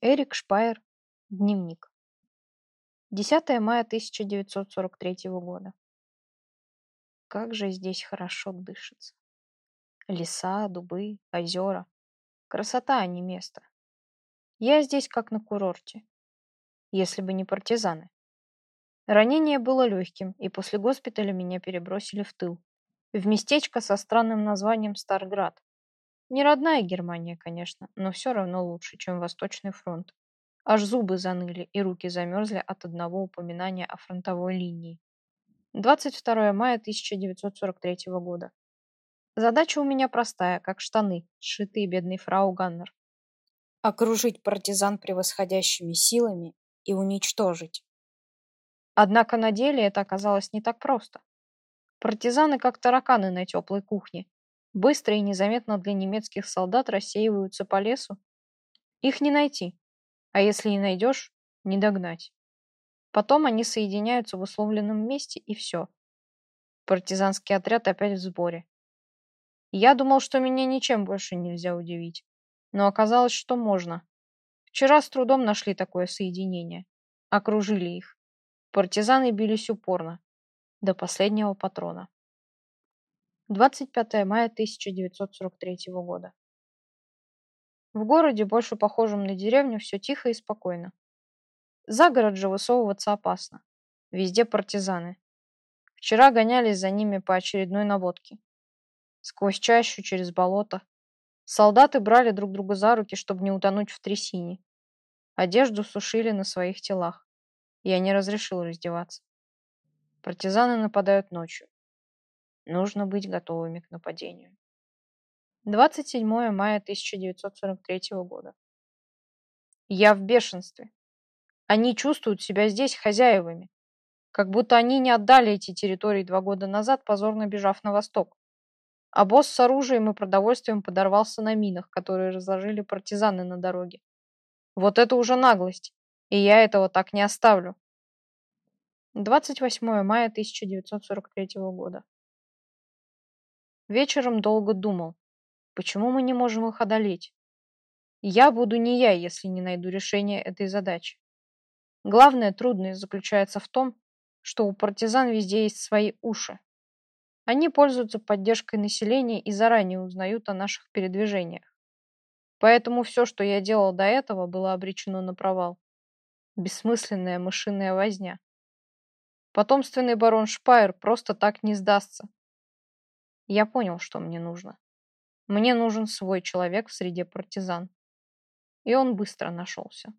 Эрик Шпайер. Дневник. 10 мая 1943 года. Как же здесь хорошо дышится. Леса, дубы, озера. Красота, а не место. Я здесь как на курорте. Если бы не партизаны. Ранение было легким, и после госпиталя меня перебросили в тыл. В местечко со странным названием Старград. Не родная Германия, конечно, но все равно лучше, чем Восточный фронт. Аж зубы заныли и руки замерзли от одного упоминания о фронтовой линии. 22 мая 1943 года. Задача у меня простая, как штаны, сшитые бедной фрау Ганнер. Окружить партизан превосходящими силами и уничтожить. Однако на деле это оказалось не так просто. Партизаны как тараканы на теплой кухне. Быстро и незаметно для немецких солдат рассеиваются по лесу. Их не найти, а если и найдешь, не догнать. Потом они соединяются в условленном месте и все. Партизанский отряд опять в сборе. Я думал, что меня ничем больше нельзя удивить. Но оказалось, что можно. Вчера с трудом нашли такое соединение. Окружили их. Партизаны бились упорно. До последнего патрона. 25 мая 1943 года. В городе, больше похожем на деревню, все тихо и спокойно. За город же высовываться опасно. Везде партизаны. Вчера гонялись за ними по очередной наводке. Сквозь чащу, через болото. Солдаты брали друг друга за руки, чтобы не утонуть в трясине. Одежду сушили на своих телах. Я не разрешил раздеваться. Партизаны нападают ночью. Нужно быть готовыми к нападению. 27 мая 1943 года. Я в бешенстве. Они чувствуют себя здесь хозяевами, как будто они не отдали эти территории два года назад, позорно бежав на восток. А босс с оружием и продовольствием подорвался на минах, которые разложили партизаны на дороге. Вот это уже наглость, и я этого так не оставлю. 28 мая 1943 года. Вечером долго думал, почему мы не можем их одолеть. Я буду не я, если не найду решения этой задачи. Главная трудность заключается в том, что у партизан везде есть свои уши. Они пользуются поддержкой населения и заранее узнают о наших передвижениях. Поэтому все, что я делал до этого, было обречено на провал. Бессмысленная мышиная возня. Потомственный барон Шпайер просто так не сдастся. Я понял, что мне нужно. Мне нужен свой человек в среде партизан. И он быстро нашелся.